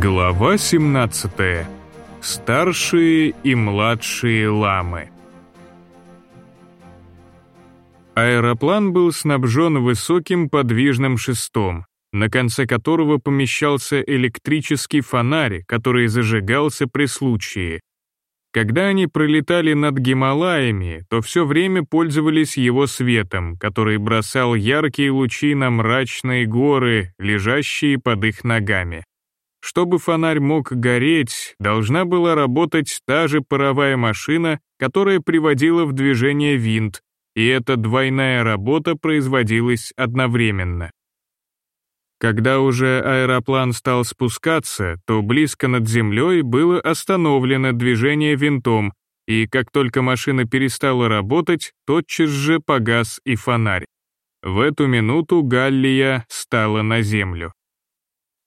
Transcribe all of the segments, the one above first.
Глава 17. Старшие и младшие ламы. Аэроплан был снабжен высоким подвижным шестом, на конце которого помещался электрический фонарь, который зажигался при случае. Когда они пролетали над Гималаями, то все время пользовались его светом, который бросал яркие лучи на мрачные горы, лежащие под их ногами. Чтобы фонарь мог гореть, должна была работать та же паровая машина, которая приводила в движение винт, и эта двойная работа производилась одновременно. Когда уже аэроплан стал спускаться, то близко над землей было остановлено движение винтом, и как только машина перестала работать, тотчас же погас и фонарь. В эту минуту Галлия стала на землю.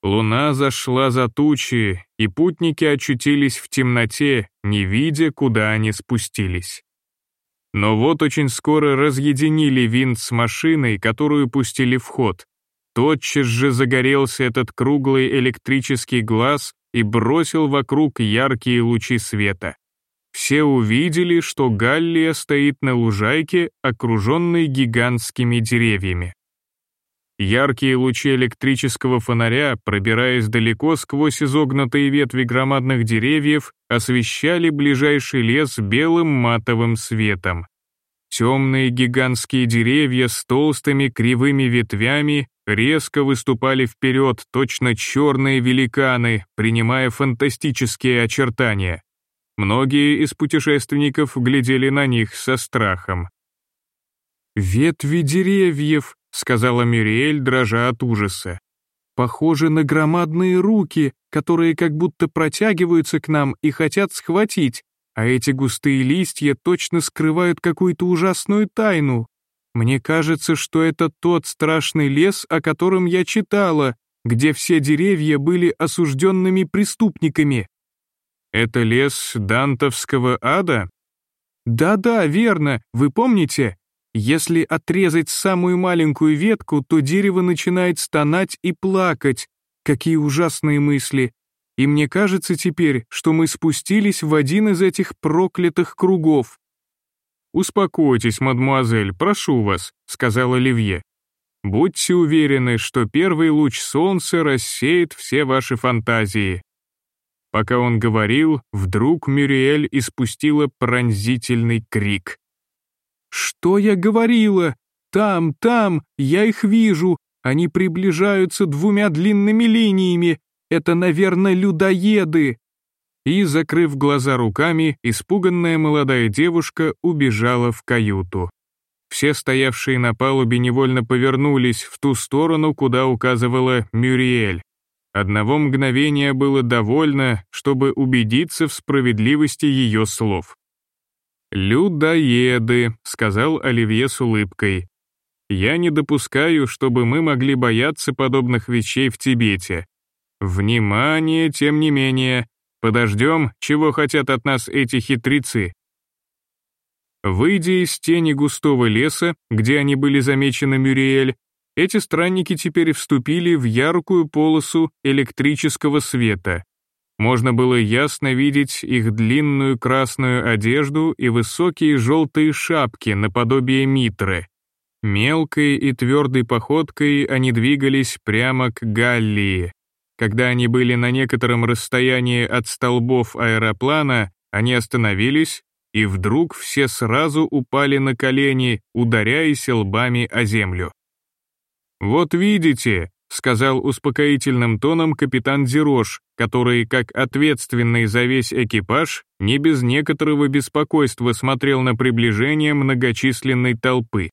Луна зашла за тучи, и путники очутились в темноте, не видя, куда они спустились. Но вот очень скоро разъединили винт с машиной, которую пустили в ход. Тотчас же загорелся этот круглый электрический глаз и бросил вокруг яркие лучи света. Все увидели, что Галлия стоит на лужайке, окруженной гигантскими деревьями. Яркие лучи электрического фонаря, пробираясь далеко сквозь изогнутые ветви громадных деревьев, освещали ближайший лес белым матовым светом. Темные гигантские деревья с толстыми кривыми ветвями резко выступали вперед, точно черные великаны, принимая фантастические очертания. Многие из путешественников глядели на них со страхом. «Ветви деревьев», — сказала Мюриэль, дрожа от ужаса. «Похожи на громадные руки, которые как будто протягиваются к нам и хотят схватить, а эти густые листья точно скрывают какую-то ужасную тайну. Мне кажется, что это тот страшный лес, о котором я читала, где все деревья были осужденными преступниками. Это лес Дантовского ада? Да-да, верно, вы помните? Если отрезать самую маленькую ветку, то дерево начинает стонать и плакать. Какие ужасные мысли. И мне кажется теперь, что мы спустились в один из этих проклятых кругов. «Успокойтесь, мадмуазель, прошу вас», — сказал Оливье. «Будьте уверены, что первый луч солнца рассеет все ваши фантазии». Пока он говорил, вдруг Мюриэль испустила пронзительный крик. «Что я говорила? Там, там, я их вижу, они приближаются двумя длинными линиями, это, наверное, людоеды!» И, закрыв глаза руками, испуганная молодая девушка убежала в каюту. Все стоявшие на палубе невольно повернулись в ту сторону, куда указывала Мюриэль. Одного мгновения было довольно, чтобы убедиться в справедливости ее слов. «Людоеды», — сказал Оливье с улыбкой. «Я не допускаю, чтобы мы могли бояться подобных вещей в Тибете. Внимание, тем не менее. Подождем, чего хотят от нас эти хитрецы. Выйдя из тени густого леса, где они были замечены Мюриэль, эти странники теперь вступили в яркую полосу электрического света. Можно было ясно видеть их длинную красную одежду и высокие желтые шапки наподобие митры. Мелкой и твердой походкой они двигались прямо к Галлии. Когда они были на некотором расстоянии от столбов аэроплана, они остановились, и вдруг все сразу упали на колени, ударяясь лбами о землю. «Вот видите», — сказал успокоительным тоном капитан Зирош, который, как ответственный за весь экипаж, не без некоторого беспокойства смотрел на приближение многочисленной толпы.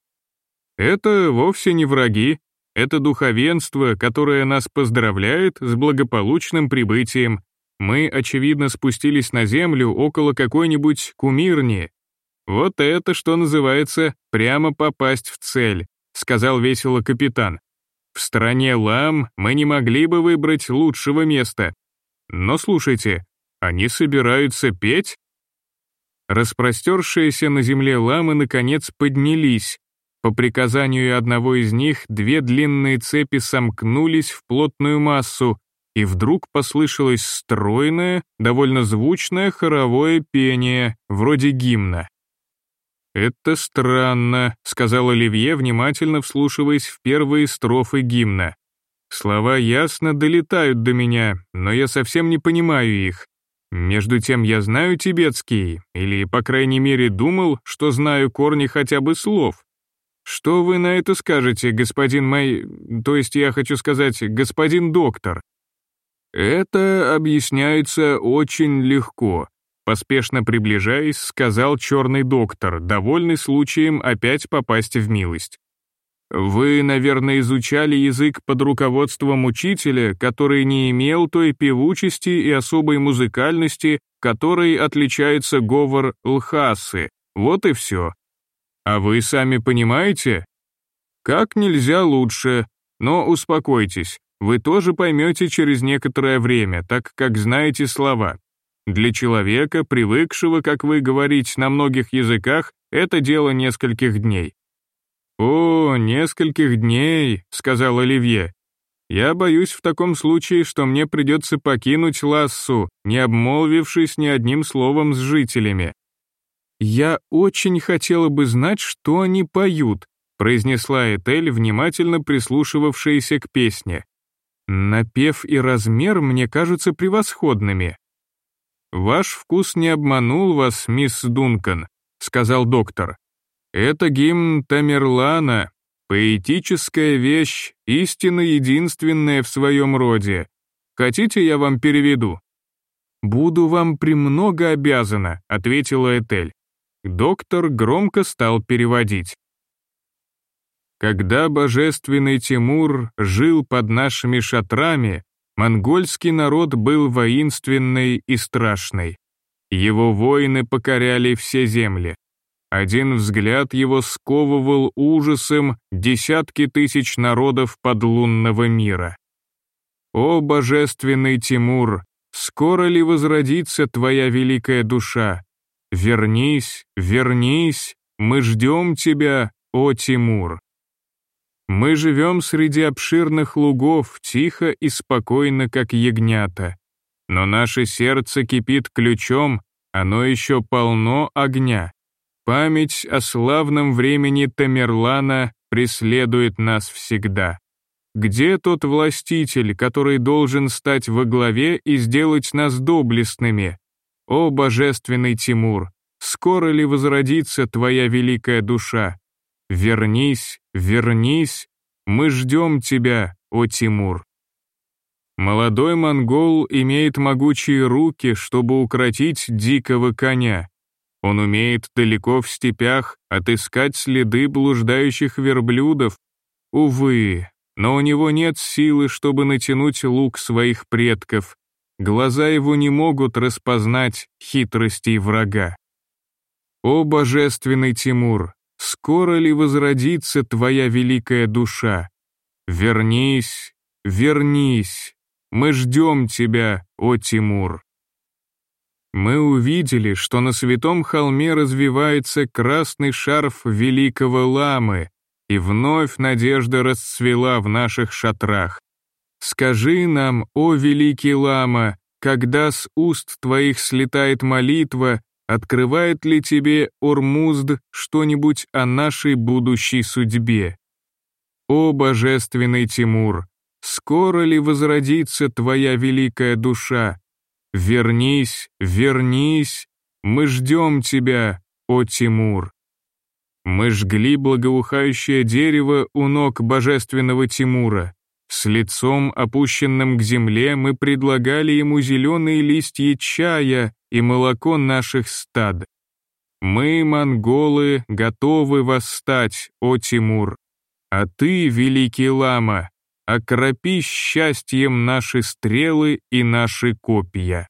«Это вовсе не враги, это духовенство, которое нас поздравляет с благополучным прибытием. Мы, очевидно, спустились на землю около какой-нибудь кумирни. Вот это, что называется, прямо попасть в цель, сказал весело капитан. В стране лам мы не могли бы выбрать лучшего места. Но слушайте, они собираются петь? Распростершиеся на земле ламы наконец поднялись, по приказанию одного из них две длинные цепи сомкнулись в плотную массу, и вдруг послышалось стройное, довольно звучное хоровое пение, вроде гимна. «Это странно», — сказал Оливье, внимательно вслушиваясь в первые строфы гимна. «Слова ясно долетают до меня, но я совсем не понимаю их. Между тем я знаю тибетский, или, по крайней мере, думал, что знаю корни хотя бы слов. Что вы на это скажете, господин мой... То есть я хочу сказать, господин доктор?» «Это объясняется очень легко», Поспешно приближаясь, сказал черный доктор, довольный случаем опять попасть в милость. «Вы, наверное, изучали язык под руководством учителя, который не имел той певучести и особой музыкальности, которой отличается говор Лхасы. Вот и все. А вы сами понимаете? Как нельзя лучше, но успокойтесь, вы тоже поймете через некоторое время, так как знаете слова. Для человека, привыкшего, как вы говорите, на многих языках, это дело нескольких дней. «О, нескольких дней», — сказал Оливье. «Я боюсь в таком случае, что мне придется покинуть Лассу, не обмолвившись ни одним словом с жителями». «Я очень хотела бы знать, что они поют», — произнесла Этель, внимательно прислушивавшаяся к песне. «Напев и размер мне кажутся превосходными». «Ваш вкус не обманул вас, мисс Дункан», — сказал доктор. «Это гимн Тамерлана, поэтическая вещь, истинно единственная в своем роде. Хотите, я вам переведу?» «Буду вам премного обязана», — ответила Этель. Доктор громко стал переводить. Когда божественный Тимур жил под нашими шатрами, Монгольский народ был воинственный и страшный. Его воины покоряли все земли. Один взгляд его сковывал ужасом десятки тысяч народов подлунного мира. О, божественный Тимур, скоро ли возродится твоя великая душа? Вернись, вернись, мы ждем тебя, о Тимур. Мы живем среди обширных лугов, тихо и спокойно, как ягнята. Но наше сердце кипит ключом, оно еще полно огня. Память о славном времени Тамерлана преследует нас всегда. Где тот властитель, который должен стать во главе и сделать нас доблестными? О, божественный Тимур, скоро ли возродится твоя великая душа? Вернись, вернись, мы ждем тебя, о Тимур. Молодой монгол имеет могучие руки, чтобы укротить дикого коня. Он умеет далеко в степях отыскать следы блуждающих верблюдов. Увы, но у него нет силы, чтобы натянуть лук своих предков. Глаза его не могут распознать хитростей врага. О божественный Тимур, скоро ли возродится твоя великая душа? Вернись, вернись, мы ждем тебя, о Тимур. Мы увидели, что на святом холме развивается красный шарф великого ламы, и вновь надежда расцвела в наших шатрах. Скажи нам, о великий лама, когда с уст твоих слетает молитва, Открывает ли тебе Ормузд что-нибудь о нашей будущей судьбе? О божественный Тимур, скоро ли возродится твоя великая душа? Вернись, вернись, мы ждем тебя, о Тимур. Мы жгли благоухающее дерево у ног божественного Тимура. С лицом, опущенным к земле, мы предлагали ему зеленые листья чая и молоко наших стад. Мы, монголы, готовы восстать, о Тимур. А ты, великий лама, окропи счастьем наши стрелы и наши копья.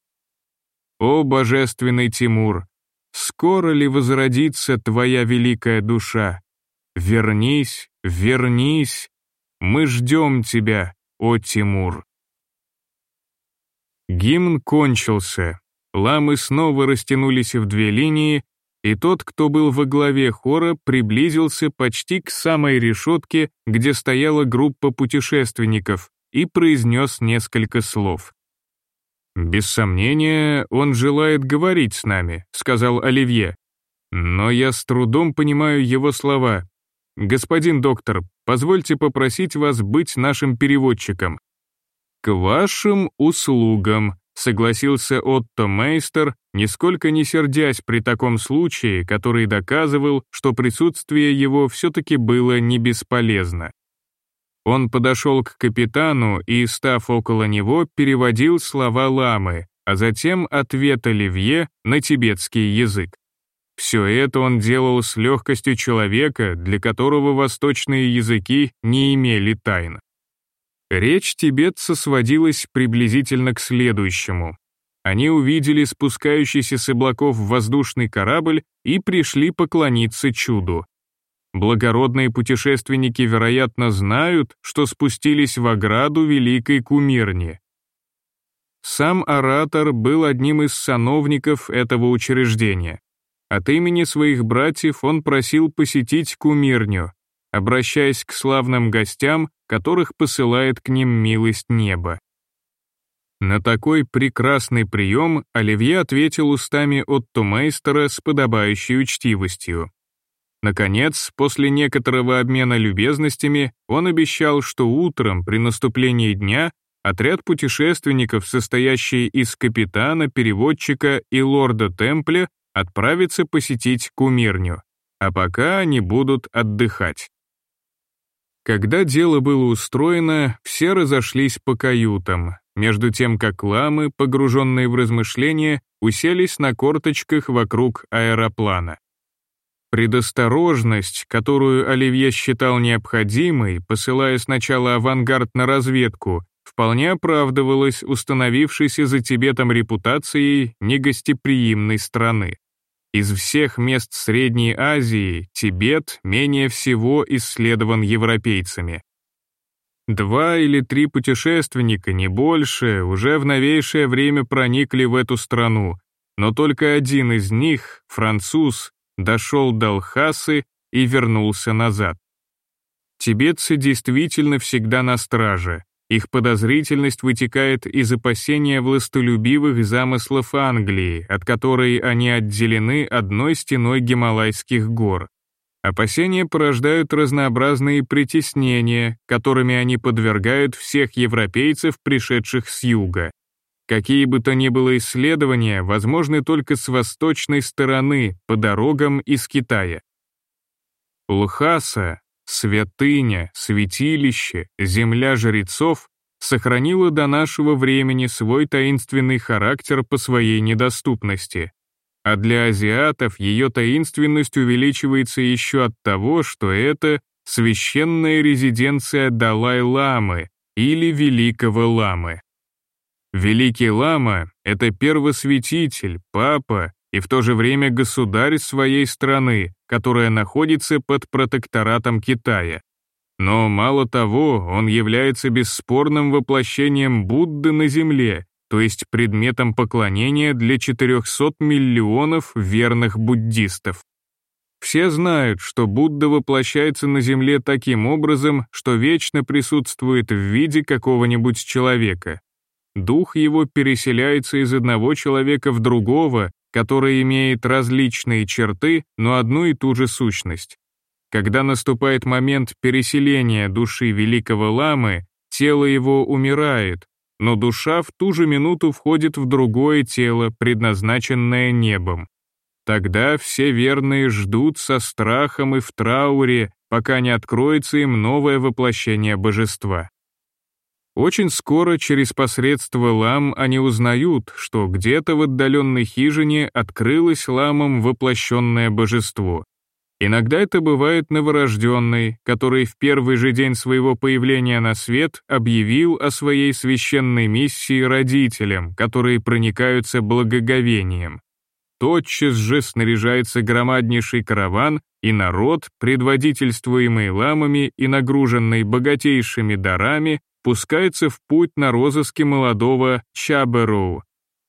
О божественный Тимур, скоро ли возродится твоя великая душа? Вернись, вернись, мы ждем тебя, о Тимур. Гимн кончился, Ламы снова растянулись в две линии, и тот, кто был во главе хора, приблизился почти к самой решетке, где стояла группа путешественников, и произнес несколько слов. «Без сомнения, он желает говорить с нами», — сказал Оливье. «Но я с трудом понимаю его слова. Господин доктор, позвольте попросить вас быть нашим переводчиком». «К вашим услугам», — согласился Отто Мейстер, нисколько не сердясь при таком случае, который доказывал, что присутствие его все-таки было не бесполезно. Он подошел к капитану и, став около него, переводил слова ламы, а затем ответ Оливье на тибетский язык. Все это он делал с легкостью человека, для которого восточные языки не имели тайн. Речь тибетца сводилась приблизительно к следующему. Они увидели спускающийся с облаков воздушный корабль и пришли поклониться чуду. Благородные путешественники, вероятно, знают, что спустились в ограду Великой Кумирни. Сам оратор был одним из сановников этого учреждения. От имени своих братьев он просил посетить Кумирню, обращаясь к славным гостям, которых посылает к ним милость неба. На такой прекрасный прием Оливье ответил устами Отто Мейстера с подобающей учтивостью. Наконец, после некоторого обмена любезностями, он обещал, что утром при наступлении дня отряд путешественников, состоящий из капитана, переводчика и лорда Темпля, отправится посетить кумирню, а пока они будут отдыхать. Когда дело было устроено, все разошлись по каютам, между тем как ламы, погруженные в размышления, уселись на корточках вокруг аэроплана. Предосторожность, которую Оливье считал необходимой, посылая сначала авангард на разведку, вполне оправдывалась установившейся за Тибетом репутацией негостеприимной страны. Из всех мест Средней Азии Тибет менее всего исследован европейцами. Два или три путешественника, не больше, уже в новейшее время проникли в эту страну, но только один из них, француз, дошел до Алхасы и вернулся назад. Тибетцы действительно всегда на страже. Их подозрительность вытекает из опасения властолюбивых замыслов Англии, от которой они отделены одной стеной Гималайских гор. Опасения порождают разнообразные притеснения, которыми они подвергают всех европейцев, пришедших с юга. Какие бы то ни было исследования, возможны только с восточной стороны, по дорогам из Китая. Лхаса, святыня, святилище, земля жрецов сохранила до нашего времени свой таинственный характер по своей недоступности. А для азиатов ее таинственность увеличивается еще от того, что это священная резиденция Далай-ламы или Великого ламы. Великий лама — это первосвятитель, папа и в то же время государь своей страны, которая находится под протекторатом Китая. Но мало того, он является бесспорным воплощением Будды на земле, то есть предметом поклонения для 400 миллионов верных буддистов. Все знают, что Будда воплощается на земле таким образом, что вечно присутствует в виде какого-нибудь человека, дух его переселяется из одного человека в другого, который имеет различные черты, но одну и ту же сущность. Когда наступает момент переселения души великого ламы, тело его умирает, но душа в ту же минуту входит в другое тело, предназначенное небом. Тогда все верные ждут со страхом и в трауре, пока не откроется им новое воплощение божества. Очень скоро через посредство лам они узнают, что где-то в отдаленной хижине открылось ламам воплощенное божество. Иногда это бывает новорожденный, который в первый же день своего появления на свет объявил о своей священной миссии родителям, которые проникаются благоговением. Тотчас же снаряжается громаднейший караван, и народ, предводительствуемый ламами и нагруженный богатейшими дарами, пускается в путь на розыске молодого Чаберу.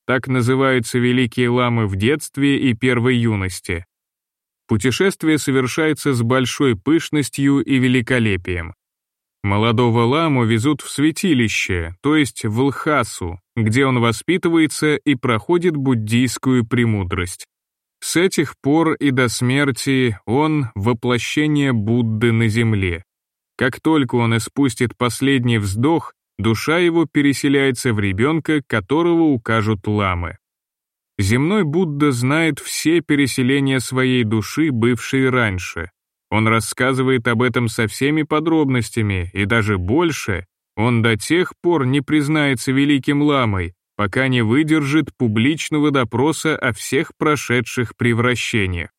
Так называются великие ламы в детстве и первой юности. Путешествие совершается с большой пышностью и великолепием. Молодого ламу везут в святилище, то есть в Лхасу, где он воспитывается и проходит буддийскую премудрость. С этих пор и до смерти он — воплощение Будды на земле. Как только он испустит последний вздох, душа его переселяется в ребенка, которого укажут ламы. Земной Будда знает все переселения своей души, бывшие раньше. Он рассказывает об этом со всеми подробностями, и даже больше, он до тех пор не признается великим ламой, пока не выдержит публичного допроса о всех прошедших превращениях.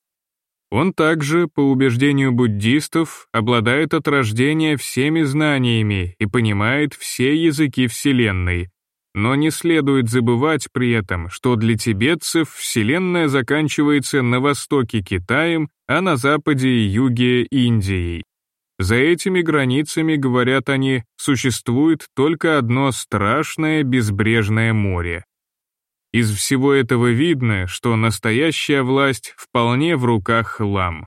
Он также, по убеждению буддистов, обладает от рождения всеми знаниями и понимает все языки Вселенной. Но не следует забывать при этом, что для тибетцев Вселенная заканчивается на востоке Китаем, а на западе и юге Индией. За этими границами, говорят они, существует только одно страшное безбрежное море. Из всего этого видно, что настоящая власть вполне в руках лам.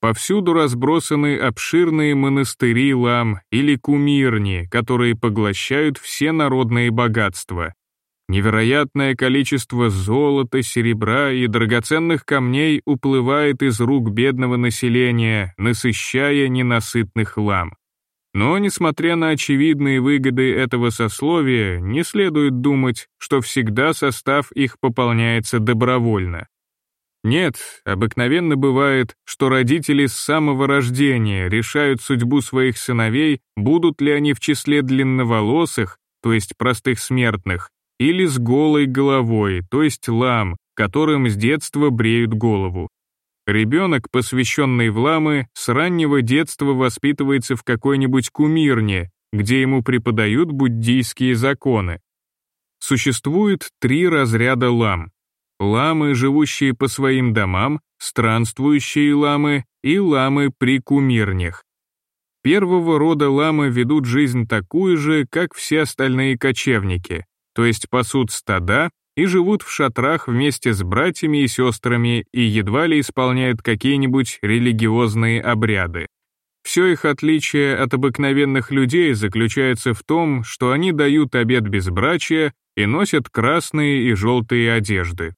Повсюду разбросаны обширные монастыри лам или кумирни, которые поглощают все народные богатства, Невероятное количество золота, серебра и драгоценных камней уплывает из рук бедного населения, насыщая ненасытных лам. Но, несмотря на очевидные выгоды этого сословия, не следует думать, что всегда состав их пополняется добровольно. Нет, обыкновенно бывает, что родители с самого рождения решают судьбу своих сыновей, будут ли они в числе длинноволосых, то есть простых смертных, или с голой головой, то есть лам, которым с детства бреют голову. Ребенок, посвященный в ламы, с раннего детства воспитывается в какой-нибудь кумирне, где ему преподают буддийские законы. Существует три разряда лам. Ламы, живущие по своим домам, странствующие ламы и ламы при кумирнях. Первого рода ламы ведут жизнь такую же, как все остальные кочевники то есть пасут стада и живут в шатрах вместе с братьями и сестрами и едва ли исполняют какие-нибудь религиозные обряды. Все их отличие от обыкновенных людей заключается в том, что они дают обед безбрачия и носят красные и желтые одежды.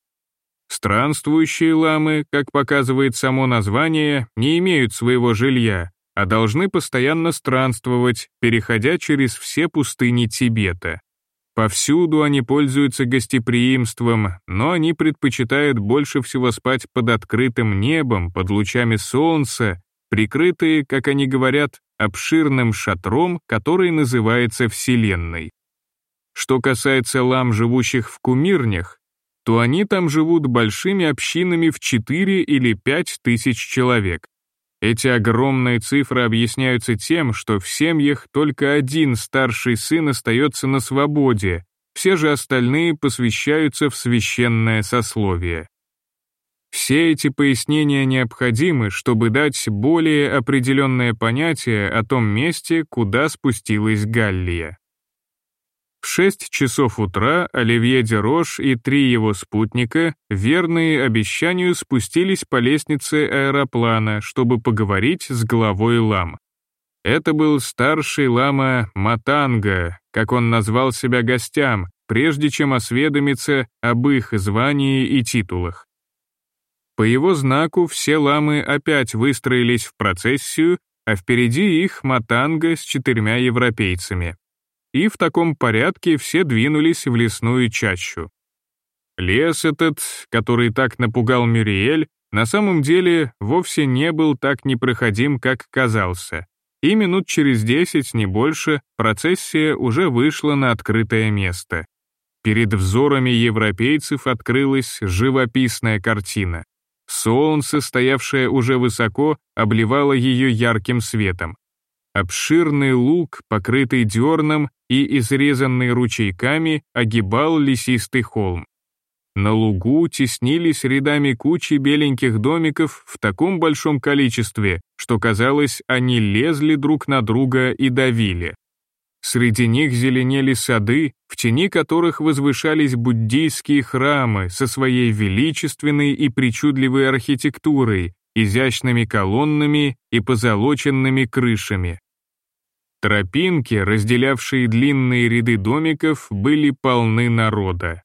Странствующие ламы, как показывает само название, не имеют своего жилья, а должны постоянно странствовать, переходя через все пустыни Тибета. Повсюду они пользуются гостеприимством, но они предпочитают больше всего спать под открытым небом, под лучами солнца, прикрытые, как они говорят, обширным шатром, который называется Вселенной. Что касается лам, живущих в кумирнях, то они там живут большими общинами в 4 или 5 тысяч человек. Эти огромные цифры объясняются тем, что в семьях только один старший сын остается на свободе, все же остальные посвящаются в священное сословие. Все эти пояснения необходимы, чтобы дать более определенное понятие о том месте, куда спустилась Галлия. В 6 часов утра Оливье Дерош и три его спутника, верные обещанию, спустились по лестнице аэроплана, чтобы поговорить с главой лам. Это был старший лама Матанга, как он назвал себя гостям, прежде чем осведомиться об их звании и титулах. По его знаку все ламы опять выстроились в процессию, а впереди их Матанга с четырьмя европейцами и в таком порядке все двинулись в лесную чащу. Лес этот, который так напугал Мюриэль, на самом деле вовсе не был так непроходим, как казался, и минут через десять, не больше, процессия уже вышла на открытое место. Перед взорами европейцев открылась живописная картина. Солнце, стоявшее уже высоко, обливало ее ярким светом. Обширный луг, покрытый дерном и изрезанный ручейками, огибал лесистый холм. На лугу теснились рядами кучи беленьких домиков в таком большом количестве, что казалось, они лезли друг на друга и давили. Среди них зеленели сады, в тени которых возвышались буддийские храмы со своей величественной и причудливой архитектурой, изящными колоннами и позолоченными крышами. Тропинки, разделявшие длинные ряды домиков, были полны народа.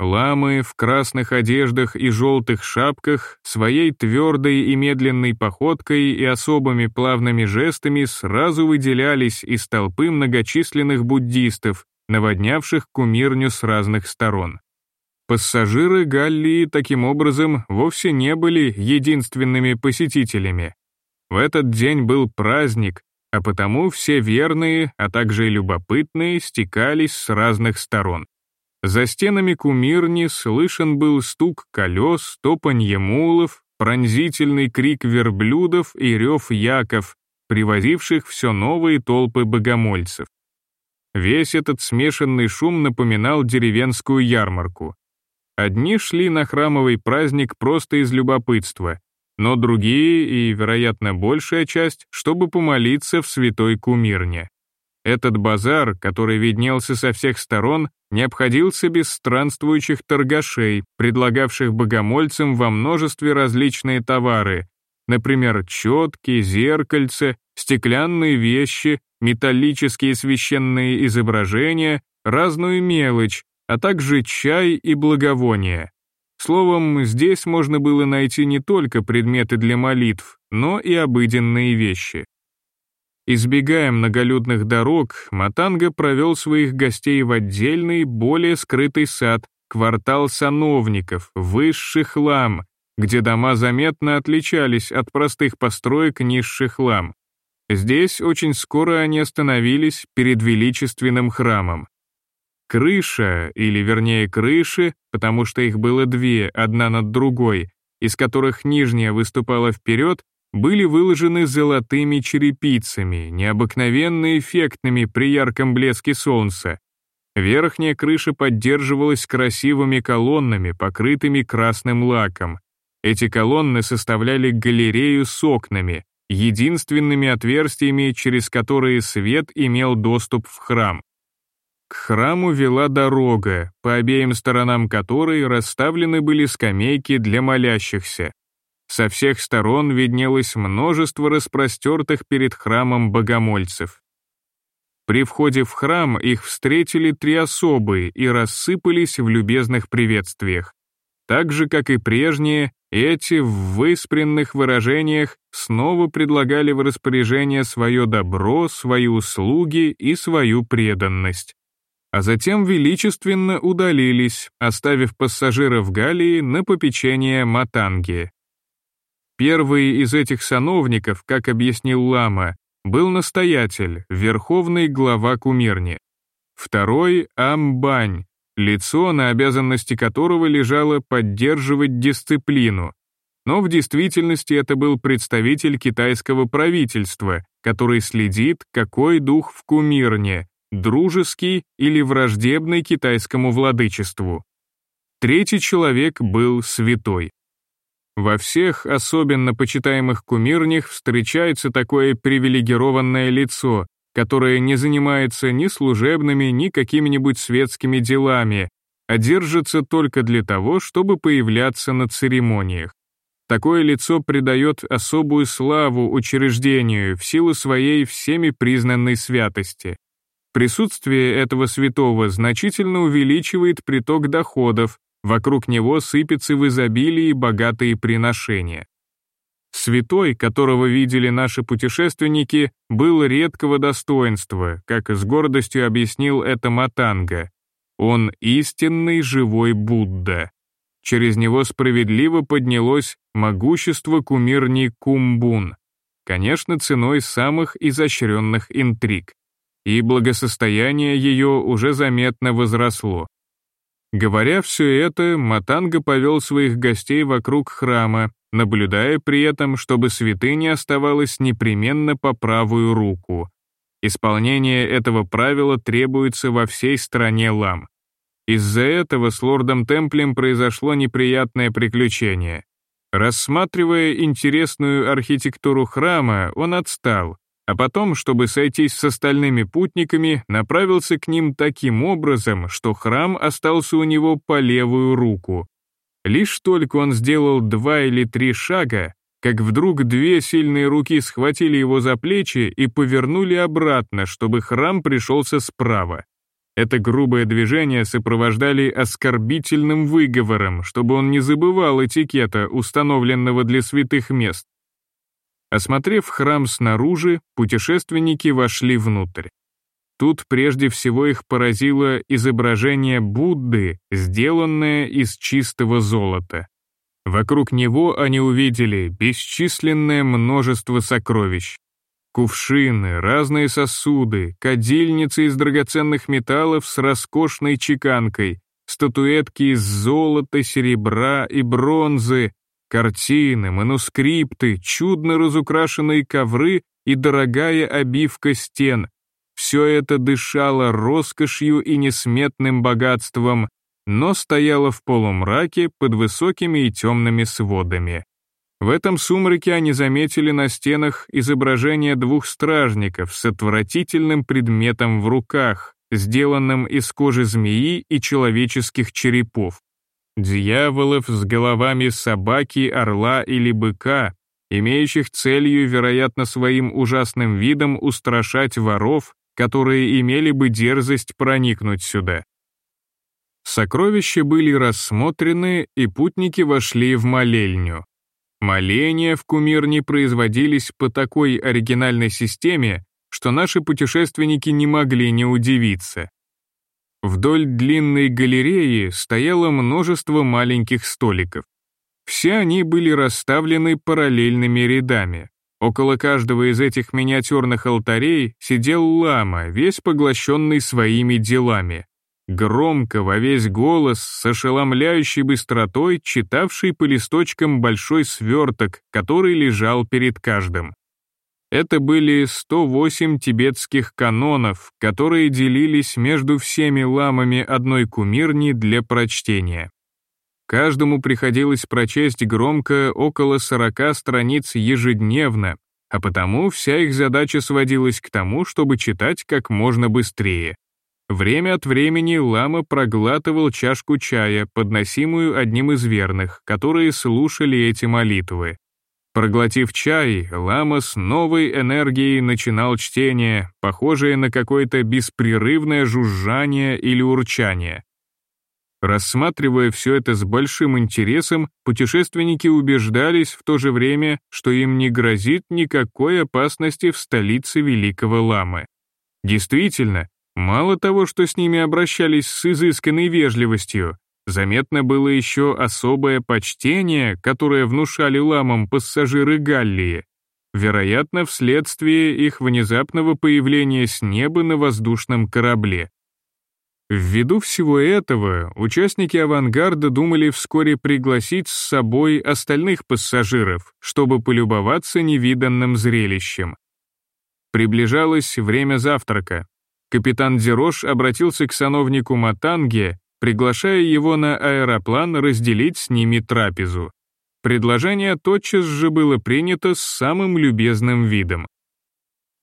Ламы в красных одеждах и желтых шапках своей твердой и медленной походкой и особыми плавными жестами сразу выделялись из толпы многочисленных буддистов, наводнявших кумирню с разных сторон. Пассажиры Галлии таким образом вовсе не были единственными посетителями. В этот день был праздник, а потому все верные, а также и любопытные стекались с разных сторон. За стенами кумирни слышен был стук колес, топанье мулов, пронзительный крик верблюдов и рев яков, привозивших все новые толпы богомольцев. Весь этот смешанный шум напоминал деревенскую ярмарку. Одни шли на храмовый праздник просто из любопытства, но другие и, вероятно, большая часть, чтобы помолиться в святой кумирне. Этот базар, который виднелся со всех сторон, не обходился без странствующих торгашей, предлагавших богомольцам во множестве различные товары, например, четки, зеркальца, стеклянные вещи, металлические священные изображения, разную мелочь, а также чай и благовония. Словом, здесь можно было найти не только предметы для молитв, но и обыденные вещи. Избегая многолюдных дорог, Матанга провел своих гостей в отдельный, более скрытый сад, квартал сановников, высших лам, где дома заметно отличались от простых построек низших лам. Здесь очень скоро они остановились перед величественным храмом. Крыша, или вернее крыши, потому что их было две, одна над другой, из которых нижняя выступала вперед, были выложены золотыми черепицами, необыкновенно эффектными при ярком блеске солнца. Верхняя крыша поддерживалась красивыми колоннами, покрытыми красным лаком. Эти колонны составляли галерею с окнами, единственными отверстиями, через которые свет имел доступ в храм. К храму вела дорога, по обеим сторонам которой расставлены были скамейки для молящихся. Со всех сторон виднелось множество распростертых перед храмом богомольцев. При входе в храм их встретили три особы и рассыпались в любезных приветствиях. Так же, как и прежние, эти в выспренных выражениях снова предлагали в распоряжение свое добро, свои услуги и свою преданность а затем величественно удалились, оставив пассажиров Галии на попечение Матанги. Первый из этих сановников, как объяснил Лама, был настоятель, верховный глава кумирни. Второй — Амбань, лицо, на обязанности которого лежало поддерживать дисциплину. Но в действительности это был представитель китайского правительства, который следит, какой дух в кумирне, дружеский или враждебный китайскому владычеству. Третий человек был святой. Во всех особенно почитаемых кумирнях встречается такое привилегированное лицо, которое не занимается ни служебными, ни какими-нибудь светскими делами, а держится только для того, чтобы появляться на церемониях. Такое лицо придает особую славу учреждению в силу своей всеми признанной святости. Присутствие этого святого значительно увеличивает приток доходов, вокруг него сыпятся в изобилии богатые приношения. Святой, которого видели наши путешественники, был редкого достоинства, как с гордостью объяснил это Матанга. Он истинный живой Будда. Через него справедливо поднялось могущество кумирни Кумбун, конечно, ценой самых изощренных интриг и благосостояние ее уже заметно возросло. Говоря все это, Матанга повел своих гостей вокруг храма, наблюдая при этом, чтобы святыня оставалась непременно по правую руку. Исполнение этого правила требуется во всей стране лам. Из-за этого с лордом Темплем произошло неприятное приключение. Рассматривая интересную архитектуру храма, он отстал, а потом, чтобы сойтись с остальными путниками, направился к ним таким образом, что храм остался у него по левую руку. Лишь только он сделал два или три шага, как вдруг две сильные руки схватили его за плечи и повернули обратно, чтобы храм пришелся справа. Это грубое движение сопровождали оскорбительным выговором, чтобы он не забывал этикета, установленного для святых мест. Осмотрев храм снаружи, путешественники вошли внутрь. Тут прежде всего их поразило изображение Будды, сделанное из чистого золота. Вокруг него они увидели бесчисленное множество сокровищ. Кувшины, разные сосуды, кадильницы из драгоценных металлов с роскошной чеканкой, статуэтки из золота, серебра и бронзы, картины, манускрипты, чудно разукрашенные ковры и дорогая обивка стен. Все это дышало роскошью и несметным богатством, но стояло в полумраке под высокими и темными сводами. В этом сумраке они заметили на стенах изображение двух стражников с отвратительным предметом в руках, сделанным из кожи змеи и человеческих черепов. Дьяволов с головами собаки, орла или быка, имеющих целью, вероятно, своим ужасным видом устрашать воров, которые имели бы дерзость проникнуть сюда. Сокровища были рассмотрены, и путники вошли в молельню. Моления в кумирне производились по такой оригинальной системе, что наши путешественники не могли не удивиться. Вдоль длинной галереи стояло множество маленьких столиков. Все они были расставлены параллельными рядами. Около каждого из этих миниатюрных алтарей сидел лама, весь поглощенный своими делами. Громко, во весь голос, с ошеломляющей быстротой, читавший по листочкам большой сверток, который лежал перед каждым. Это были 108 тибетских канонов, которые делились между всеми ламами одной кумирни для прочтения. Каждому приходилось прочесть громко около 40 страниц ежедневно, а потому вся их задача сводилась к тому, чтобы читать как можно быстрее. Время от времени лама проглатывал чашку чая, подносимую одним из верных, которые слушали эти молитвы. Проглотив чай, лама с новой энергией начинал чтение, похожее на какое-то беспрерывное жужжание или урчание. Рассматривая все это с большим интересом, путешественники убеждались в то же время, что им не грозит никакой опасности в столице Великого Ламы. Действительно, мало того, что с ними обращались с изысканной вежливостью, Заметно было еще особое почтение, которое внушали ламам пассажиры Галлии, вероятно, вследствие их внезапного появления с неба на воздушном корабле. Ввиду всего этого, участники авангарда думали вскоре пригласить с собой остальных пассажиров, чтобы полюбоваться невиданным зрелищем. Приближалось время завтрака. Капитан Дерош обратился к сановнику Матанге приглашая его на аэроплан разделить с ними трапезу. Предложение тотчас же было принято с самым любезным видом.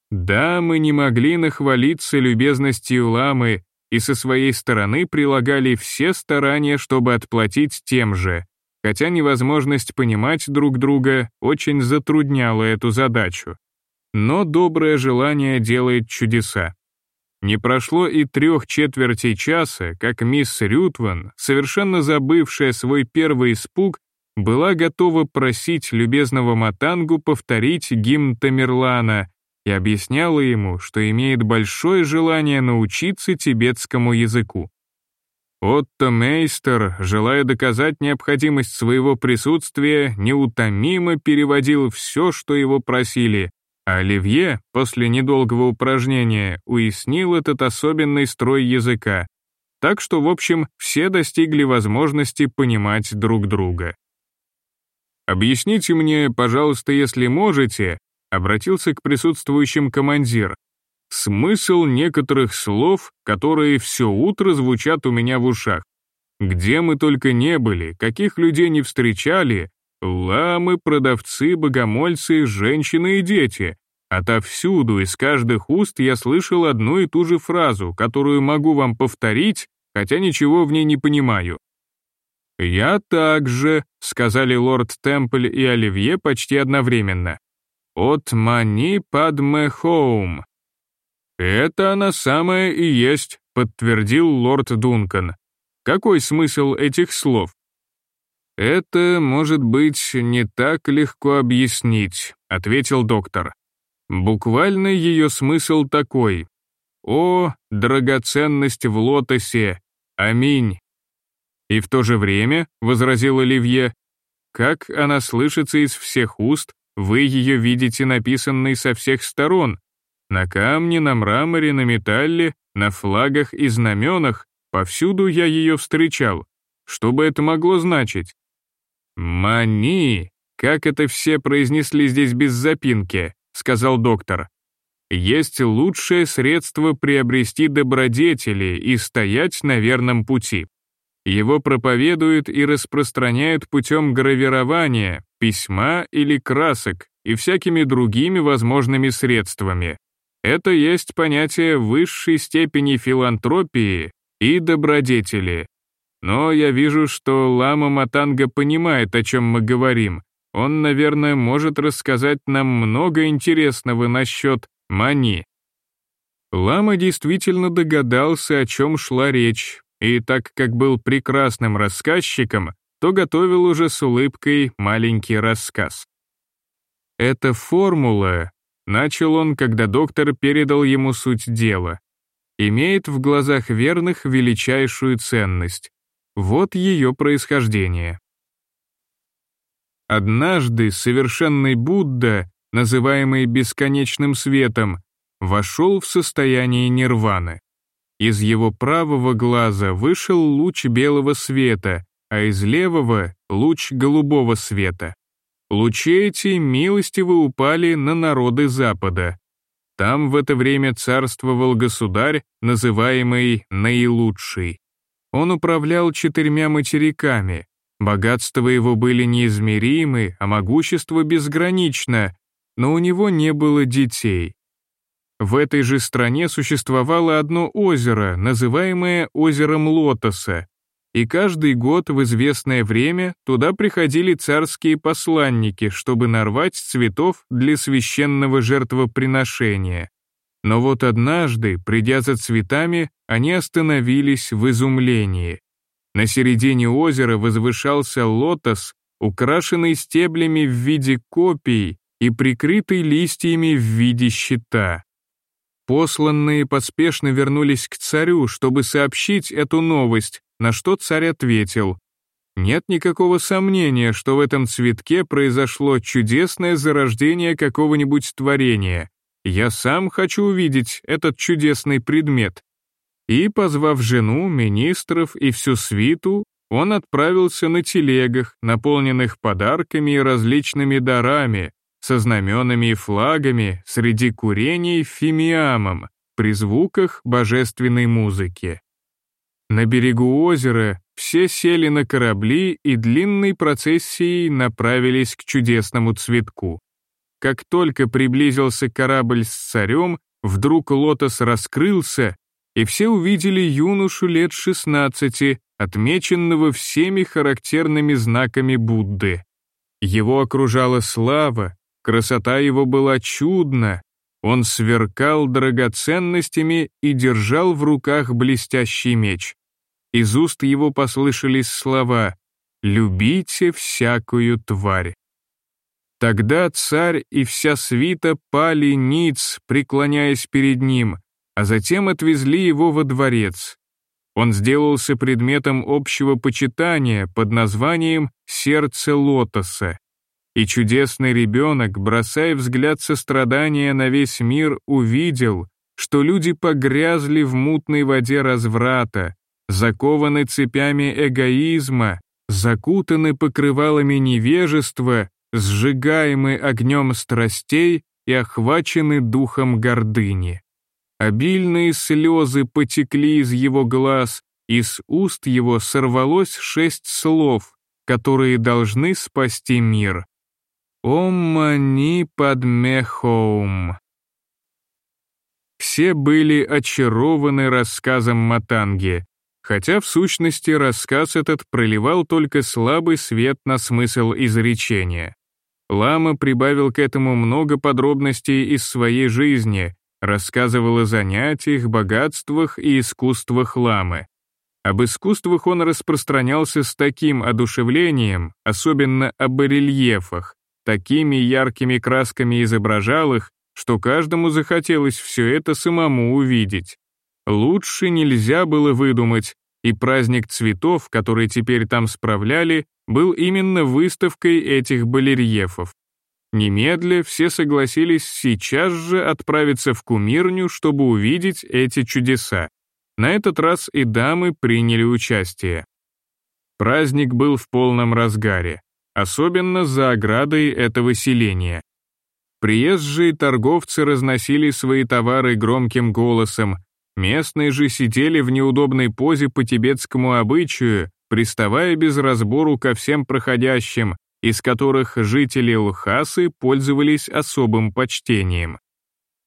Да, мы не могли нахвалиться любезностью ламы и со своей стороны прилагали все старания, чтобы отплатить тем же, хотя невозможность понимать друг друга очень затрудняла эту задачу. Но доброе желание делает чудеса. Не прошло и трех четвертей часа, как мисс Рютван, совершенно забывшая свой первый испуг, была готова просить любезного Матангу повторить гимн Тамерлана и объясняла ему, что имеет большое желание научиться тибетскому языку. Отто Мейстер, желая доказать необходимость своего присутствия, неутомимо переводил все, что его просили, Оливье после недолгого упражнения уяснил этот особенный строй языка, так что, в общем, все достигли возможности понимать друг друга. «Объясните мне, пожалуйста, если можете», обратился к присутствующим командир, смысл некоторых слов, которые все утро звучат у меня в ушах. Где мы только не были, каких людей не встречали, Ламы, продавцы, богомольцы, женщины и дети. Отовсюду, из каждых уст я слышал одну и ту же фразу, которую могу вам повторить, хотя ничего в ней не понимаю. «Я также», — сказали лорд Темпль и Оливье почти одновременно. «От Мани Падме Хоум». «Это она самая и есть», — подтвердил лорд Дункан. «Какой смысл этих слов?» «Это, может быть, не так легко объяснить», — ответил доктор. «Буквально ее смысл такой. О, драгоценность в лотосе! Аминь!» «И в то же время», — возразил Оливье, «как она слышится из всех уст, вы ее видите написанной со всех сторон, на камне, на мраморе, на металле, на флагах и знаменах, повсюду я ее встречал. Что бы это могло значить? «Мани!» Как это все произнесли здесь без запинки, сказал доктор. Есть лучшее средство приобрести добродетели и стоять на верном пути. Его проповедуют и распространяют путем гравирования, письма или красок и всякими другими возможными средствами. Это есть понятие высшей степени филантропии и добродетели. Но я вижу, что Лама Матанга понимает, о чем мы говорим. Он, наверное, может рассказать нам много интересного насчет мани. Лама действительно догадался, о чем шла речь, и так как был прекрасным рассказчиком, то готовил уже с улыбкой маленький рассказ. Эта формула, начал он, когда доктор передал ему суть дела, имеет в глазах верных величайшую ценность. Вот ее происхождение. Однажды совершенный Будда, называемый бесконечным светом, вошел в состояние нирваны. Из его правого глаза вышел луч белого света, а из левого — луч голубого света. Лучи эти милостиво упали на народы Запада. Там в это время царствовал государь, называемый Наилучший. Он управлял четырьмя материками. Богатства его были неизмеримы, а могущество безгранично, но у него не было детей. В этой же стране существовало одно озеро, называемое озером Лотоса, и каждый год в известное время туда приходили царские посланники, чтобы нарвать цветов для священного жертвоприношения. Но вот однажды, придя за цветами, они остановились в изумлении. На середине озера возвышался лотос, украшенный стеблями в виде копий и прикрытый листьями в виде щита. Посланные поспешно вернулись к царю, чтобы сообщить эту новость, на что царь ответил. Нет никакого сомнения, что в этом цветке произошло чудесное зарождение какого-нибудь творения. Я сам хочу увидеть этот чудесный предмет. И, позвав жену, министров и всю свиту, он отправился на телегах, наполненных подарками и различными дарами, со знаменами и флагами среди курений фимиамом, при звуках божественной музыки. На берегу озера все сели на корабли и длинной процессией направились к чудесному цветку. Как только приблизился корабль с царем, вдруг лотос раскрылся, и все увидели юношу лет 16, отмеченного всеми характерными знаками Будды. Его окружала слава, Красота его была чудна, он сверкал драгоценностями и держал в руках блестящий меч. Из уст его послышались слова «Любите всякую тварь». Тогда царь и вся свита пали ниц, преклоняясь перед ним, а затем отвезли его во дворец. Он сделался предметом общего почитания под названием «Сердце лотоса». И чудесный ребенок, бросая взгляд сострадания на весь мир, увидел, что люди погрязли в мутной воде разврата, закованы цепями эгоизма, закутаны покрывалами невежества, сжигаемы огнем страстей и охвачены духом гордыни. Обильные слезы потекли из его глаз, и с уст его сорвалось шесть слов, которые должны спасти мир. «Ом мани падме хоум». Все были очарованы рассказом Матанги. хотя в сущности рассказ этот проливал только слабый свет на смысл изречения. Лама прибавил к этому много подробностей из своей жизни, рассказывал о занятиях, богатствах и искусствах ламы. Об искусствах он распространялся с таким одушевлением, особенно о барельефах, такими яркими красками изображал их, что каждому захотелось все это самому увидеть. Лучше нельзя было выдумать, и праздник цветов, который теперь там справляли, был именно выставкой этих балерьефов. Немедля все согласились сейчас же отправиться в кумирню, чтобы увидеть эти чудеса. На этот раз и дамы приняли участие. Праздник был в полном разгаре, особенно за оградой этого селения. Приезжие торговцы разносили свои товары громким голосом, местные же сидели в неудобной позе по тибетскому обычаю, приставая без разбору ко всем проходящим, из которых жители Лхасы пользовались особым почтением.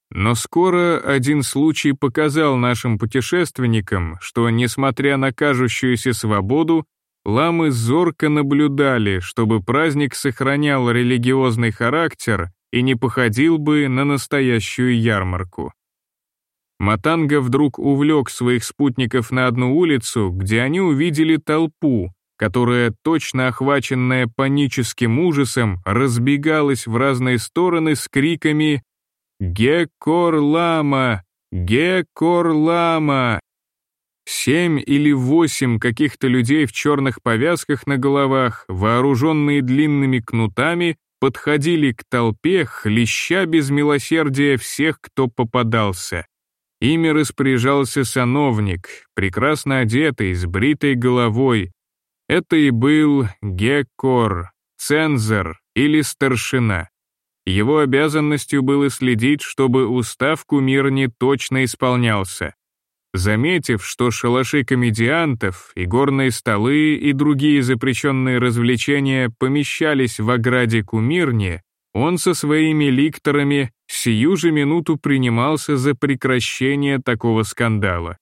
Но скоро один случай показал нашим путешественникам, что, несмотря на кажущуюся свободу, ламы зорко наблюдали, чтобы праздник сохранял религиозный характер и не походил бы на настоящую ярмарку. Матанга вдруг увлек своих спутников на одну улицу, где они увидели толпу, которая, точно охваченная паническим ужасом, разбегалась в разные стороны с криками «Гекор-лама! Гекор-лама!». Семь или восемь каких-то людей в черных повязках на головах, вооруженные длинными кнутами, подходили к толпе, хлеща без милосердия всех, кто попадался. Ими распоряжался сановник, прекрасно одетый, с бритой головой. Это и был Геккор, цензор или старшина. Его обязанностью было следить, чтобы устав кумирни точно исполнялся. Заметив, что шалаши комедиантов и горные столы и другие запрещенные развлечения помещались в ограде кумирни, он со своими ликторами сию же минуту принимался за прекращение такого скандала.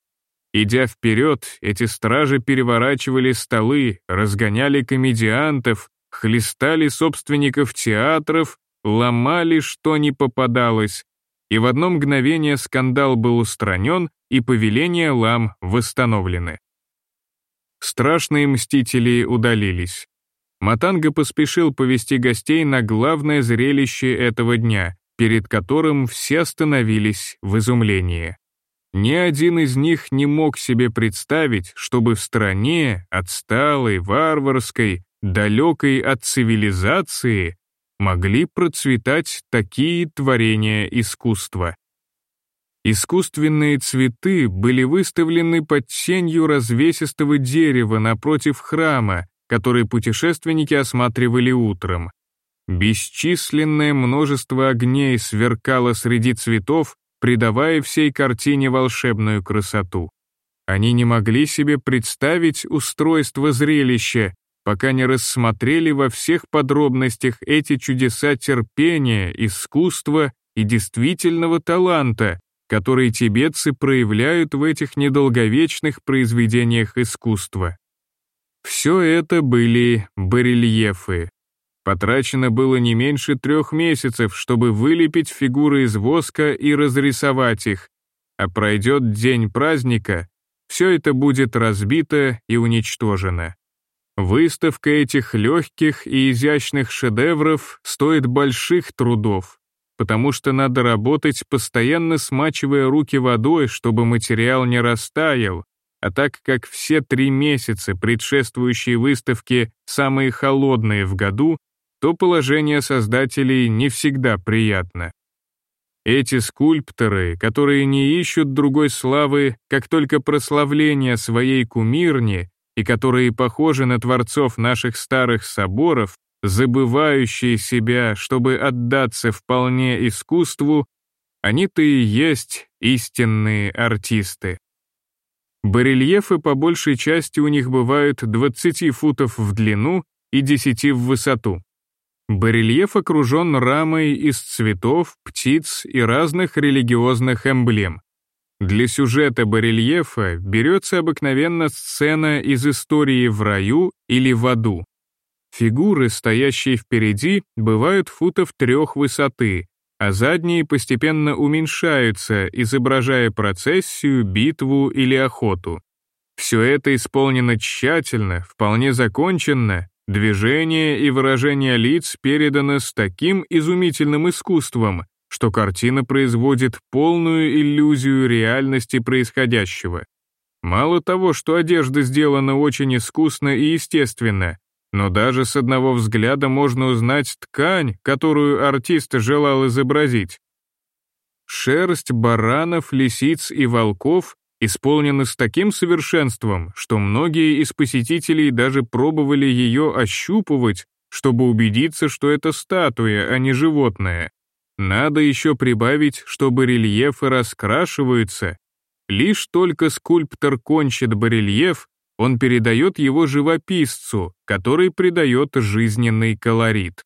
Идя вперед, эти стражи переворачивали столы, разгоняли комедиантов, хлестали собственников театров, ломали, что не попадалось, и в одно мгновение скандал был устранен, и повеления лам восстановлены. Страшные мстители удалились. Матанга поспешил повести гостей на главное зрелище этого дня, перед которым все остановились в изумлении. Ни один из них не мог себе представить, чтобы в стране, отсталой, варварской, далекой от цивилизации, могли процветать такие творения искусства. Искусственные цветы были выставлены под тенью развесистого дерева напротив храма, который путешественники осматривали утром. Бесчисленное множество огней сверкало среди цветов, придавая всей картине волшебную красоту. Они не могли себе представить устройство зрелища, пока не рассмотрели во всех подробностях эти чудеса терпения, искусства и действительного таланта, которые тибетцы проявляют в этих недолговечных произведениях искусства. Все это были барельефы. Потрачено было не меньше трех месяцев, чтобы вылепить фигуры из воска и разрисовать их, а пройдет день праздника, все это будет разбито и уничтожено. Выставка этих легких и изящных шедевров стоит больших трудов, потому что надо работать, постоянно смачивая руки водой, чтобы материал не растаял, а так как все три месяца предшествующие выставке самые холодные в году, то положение создателей не всегда приятно. Эти скульпторы, которые не ищут другой славы, как только прославление своей кумирни, и которые похожи на творцов наших старых соборов, забывающие себя, чтобы отдаться вполне искусству, они-то и есть истинные артисты. Барельефы по большей части у них бывают 20 футов в длину и 10 в высоту. Барельеф окружен рамой из цветов, птиц и разных религиозных эмблем. Для сюжета барельефа берется обыкновенно сцена из истории в раю или в аду. Фигуры, стоящие впереди, бывают футов трех высоты, а задние постепенно уменьшаются, изображая процессию, битву или охоту. Все это исполнено тщательно, вполне законченно, движение и выражение лиц передано с таким изумительным искусством, что картина производит полную иллюзию реальности происходящего. Мало того, что одежда сделана очень искусно и естественно, но даже с одного взгляда можно узнать ткань, которую артист желал изобразить. Шерсть баранов, лисиц и волков исполнена с таким совершенством, что многие из посетителей даже пробовали ее ощупывать, чтобы убедиться, что это статуя, а не животное. Надо еще прибавить, что барельефы раскрашиваются. Лишь только скульптор кончит барельеф, он передает его живописцу, который придает жизненный колорит.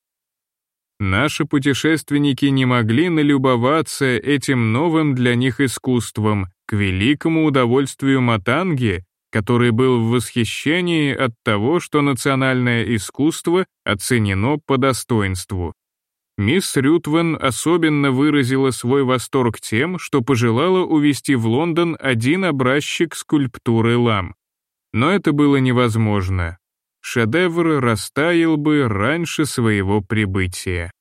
Наши путешественники не могли налюбоваться этим новым для них искусством, к великому удовольствию Матанги, который был в восхищении от того, что национальное искусство оценено по достоинству. Мисс Рютвен особенно выразила свой восторг тем, что пожелала увезти в Лондон один образчик скульптуры лам. Но это было невозможно. Шедевр растаял бы раньше своего прибытия.